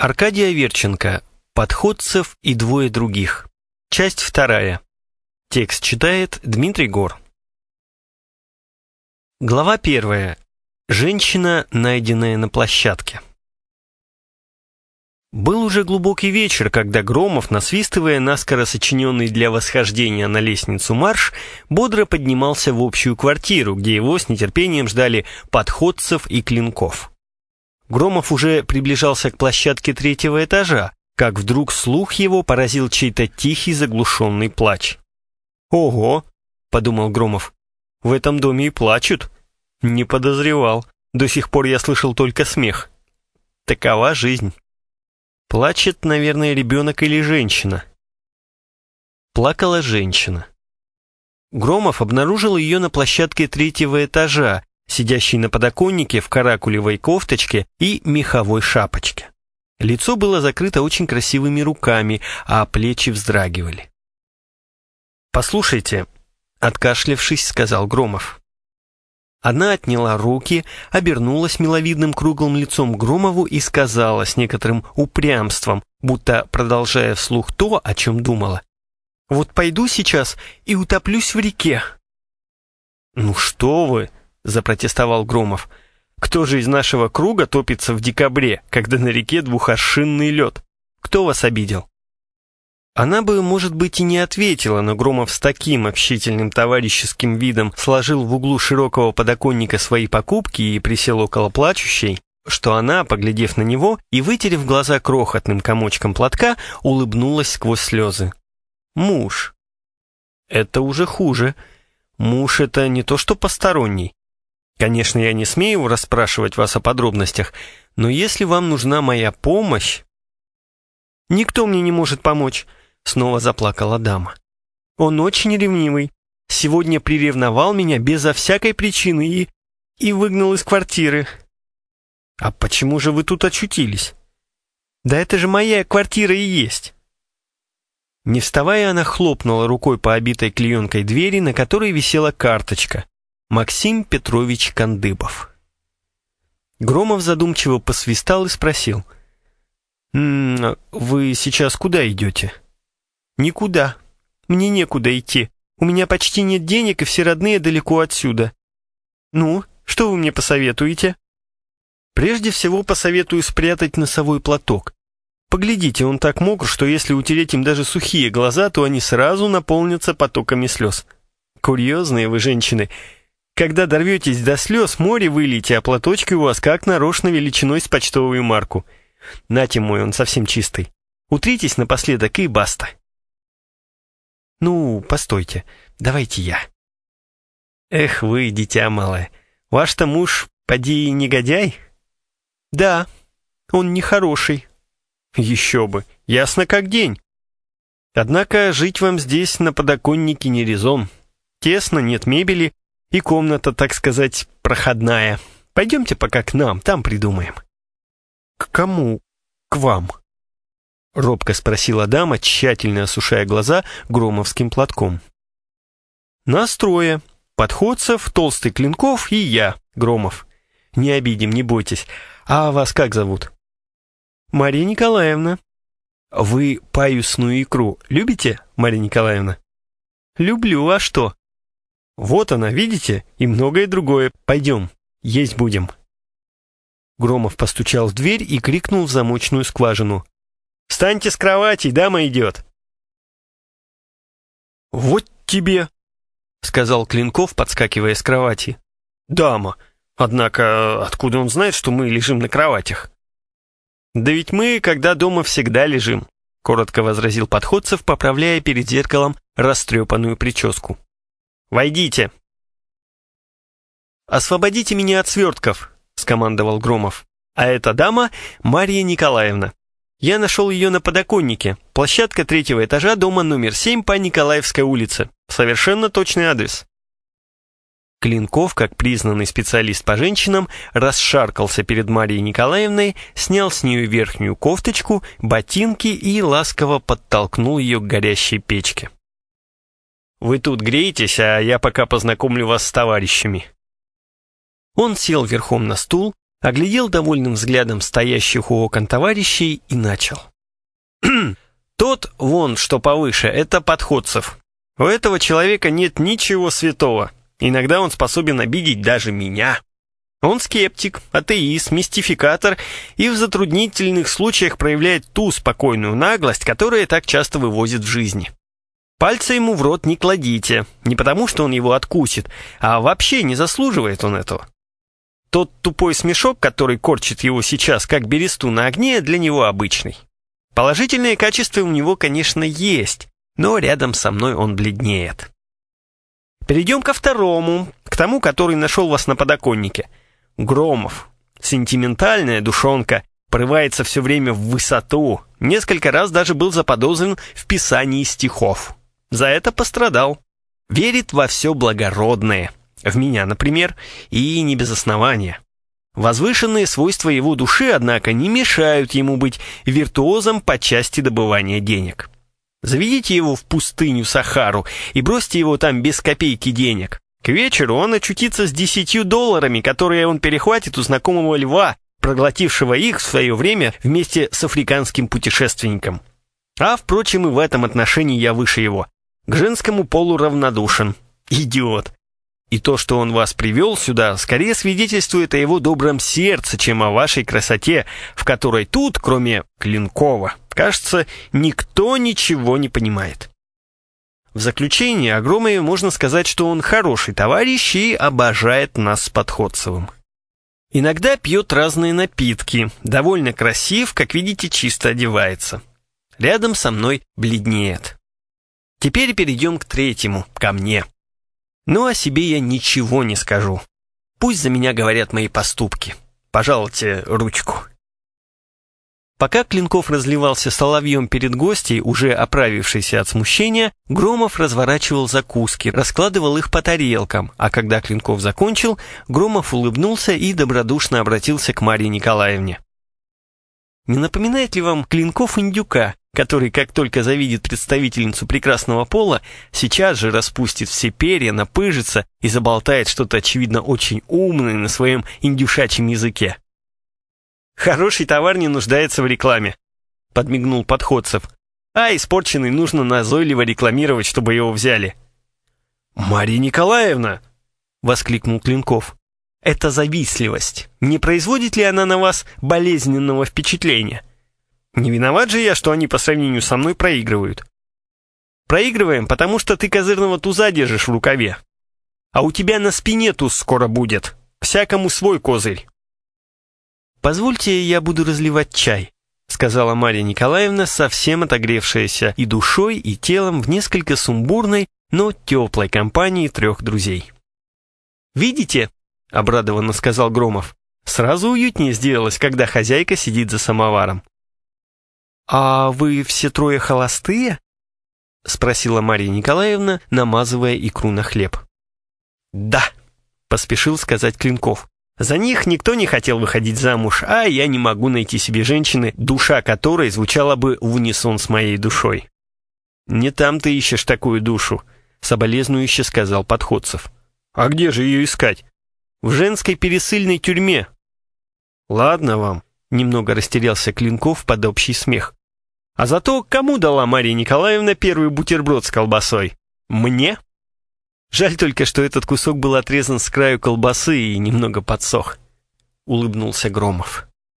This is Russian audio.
Аркадий Аверченко. Подходцев и двое других. Часть вторая. Текст читает Дмитрий Гор. Глава первая. Женщина, найденная на площадке. Был уже глубокий вечер, когда Громов, насвистывая наскоро сочиненный для восхождения на лестницу марш, бодро поднимался в общую квартиру, где его с нетерпением ждали подходцев и клинков. Громов уже приближался к площадке третьего этажа, как вдруг слух его поразил чей-то тихий заглушенный плач. «Ого!» — подумал Громов. «В этом доме и плачут?» «Не подозревал. До сих пор я слышал только смех. Такова жизнь. Плачет, наверное, ребенок или женщина». Плакала женщина. Громов обнаружил ее на площадке третьего этажа, сидящий на подоконнике в каракулевой кофточке и меховой шапочке. Лицо было закрыто очень красивыми руками, а плечи вздрагивали. «Послушайте», — откашлявшись, сказал Громов. Она отняла руки, обернулась миловидным круглым лицом Громову и сказала с некоторым упрямством, будто продолжая вслух то, о чем думала. «Вот пойду сейчас и утоплюсь в реке». «Ну что вы!» — запротестовал Громов. «Кто же из нашего круга топится в декабре, когда на реке двухоршинный лед? Кто вас обидел?» Она бы, может быть, и не ответила, но Громов с таким общительным товарищеским видом сложил в углу широкого подоконника свои покупки и присел около плачущей, что она, поглядев на него и вытерев глаза крохотным комочком платка, улыбнулась сквозь слезы. «Муж». «Это уже хуже. Муж — это не то что посторонний. Конечно, я не смею расспрашивать вас о подробностях, но если вам нужна моя помощь...» «Никто мне не может помочь», — снова заплакала дама. «Он очень ревнивый. Сегодня приревновал меня безо всякой причины и... и выгнал из квартиры». «А почему же вы тут очутились?» «Да это же моя квартира и есть». Не вставая, она хлопнула рукой по обитой клеенкой двери, на которой висела карточка. Максим Петрович Кандыбов. Громов задумчиво посвистал и спросил. «М -м, «Вы сейчас куда идете?» «Никуда. Мне некуда идти. У меня почти нет денег, и все родные далеко отсюда». «Ну, что вы мне посоветуете?» «Прежде всего посоветую спрятать носовой платок. Поглядите, он так мокр, что если утереть им даже сухие глаза, то они сразу наполнятся потоками слез. Курьезные вы женщины». Когда дорветесь до слез, море вылейте, а платочки у вас как нарочно величиной с почтовую марку. Нате мой, он совсем чистый. Утритесь напоследок и баста. Ну, постойте, давайте я. Эх вы, дитя малое, ваш-то муж, поди, негодяй? Да, он нехороший. Еще бы, ясно как день. Однако жить вам здесь на подоконнике не резон. Тесно, нет мебели, и комната, так сказать, проходная. Пойдемте пока к нам, там придумаем». «К кому? К вам?» Робко спросила дама, тщательно осушая глаза громовским платком. «Нас трое. Подходцев, Толстый Клинков и я, Громов. Не обидим, не бойтесь. А вас как зовут?» «Мария Николаевна». «Вы паюсную икру любите, Мария Николаевна?» «Люблю, а что?» Вот она, видите, и многое другое. Пойдем, есть будем. Громов постучал в дверь и крикнул в замочную скважину. «Встаньте с кровати, дама идет!» «Вот тебе!» — сказал Клинков, подскакивая с кровати. «Дама! Однако откуда он знает, что мы лежим на кроватях?» «Да ведь мы, когда дома, всегда лежим», — коротко возразил Подходцев, поправляя перед зеркалом растрепанную прическу. Войдите!» «Освободите меня от свертков», — скомандовал Громов. «А эта дама — Мария Николаевна. Я нашел ее на подоконнике. Площадка третьего этажа дома номер 7 по Николаевской улице. Совершенно точный адрес». Клинков, как признанный специалист по женщинам, расшаркался перед Марией Николаевной, снял с нее верхнюю кофточку, ботинки и ласково подтолкнул ее к горящей печке. Вы тут греетесь, а я пока познакомлю вас с товарищами». Он сел верхом на стул, оглядел довольным взглядом стоящих у окон товарищей и начал. «Тот, вон, что повыше, это подходцев. У этого человека нет ничего святого. Иногда он способен обидеть даже меня. Он скептик, атеист, мистификатор и в затруднительных случаях проявляет ту спокойную наглость, которая так часто вывозит в жизни. Пальца ему в рот не кладите, не потому что он его откусит, а вообще не заслуживает он этого. Тот тупой смешок, который корчит его сейчас, как бересту на огне, для него обычный. Положительные качества у него, конечно, есть, но рядом со мной он бледнеет. Перейдем ко второму, к тому, который нашел вас на подоконнике. Громов. Сентиментальная душонка, порывается все время в высоту, несколько раз даже был заподозрен в писании стихов. За это пострадал. Верит во все благородное. В меня, например, и не без основания. Возвышенные свойства его души, однако, не мешают ему быть виртуозом по части добывания денег. Заведите его в пустыню Сахару и бросьте его там без копейки денег. К вечеру он очутится с десятью долларами, которые он перехватит у знакомого льва, проглотившего их в свое время вместе с африканским путешественником. А, впрочем, и в этом отношении я выше его. К женскому полу равнодушен. Идиот. И то, что он вас привел сюда, скорее свидетельствует о его добром сердце, чем о вашей красоте, в которой тут, кроме Клинкова, кажется, никто ничего не понимает. В заключение о Громове можно сказать, что он хороший товарищ и обожает нас с Подходцевым. Иногда пьет разные напитки, довольно красив, как видите, чисто одевается. Рядом со мной бледнеет. Теперь перейдем к третьему, ко мне. Но о себе я ничего не скажу. Пусть за меня говорят мои поступки. Пожалуйте ручку. Пока Клинков разливался соловьем перед гостей, уже оправившийся от смущения, Громов разворачивал закуски, раскладывал их по тарелкам, а когда Клинков закончил, Громов улыбнулся и добродушно обратился к Марье Николаевне. «Не напоминает ли вам Клинков индюка, который, как только завидит представительницу прекрасного пола, сейчас же распустит все перья, напыжится и заболтает что-то, очевидно, очень умное на своем индюшачьем языке. «Хороший товар не нуждается в рекламе», — подмигнул подходцев. «А испорченный нужно назойливо рекламировать, чтобы его взяли». «Марья Николаевна!» — воскликнул Клинков. «Это завистливость. Не производит ли она на вас болезненного впечатления?» Не виноват же я, что они по сравнению со мной проигрывают. Проигрываем, потому что ты козырного туза держишь в рукаве. А у тебя на спине туз скоро будет. Всякому свой козырь. «Позвольте, я буду разливать чай», — сказала Марья Николаевна, совсем отогревшаяся и душой, и телом в несколько сумбурной, но теплой компании трех друзей. «Видите?» — обрадованно сказал Громов. «Сразу уютнее сделалось, когда хозяйка сидит за самоваром». «А вы все трое холостые?» — спросила Марья Николаевна, намазывая икру на хлеб. «Да», — поспешил сказать Клинков. «За них никто не хотел выходить замуж, а я не могу найти себе женщины, душа которой звучала бы в унисон с моей душой». «Не там ты ищешь такую душу», — соболезнующе сказал Подходцев. «А где же ее искать?» «В женской пересыльной тюрьме». «Ладно вам», — немного растерялся Клинков под общий смех. А зато кому дала Мария Николаевна первый бутерброд с колбасой? Мне? Жаль только, что этот кусок был отрезан с краю колбасы и немного подсох. Улыбнулся Громов.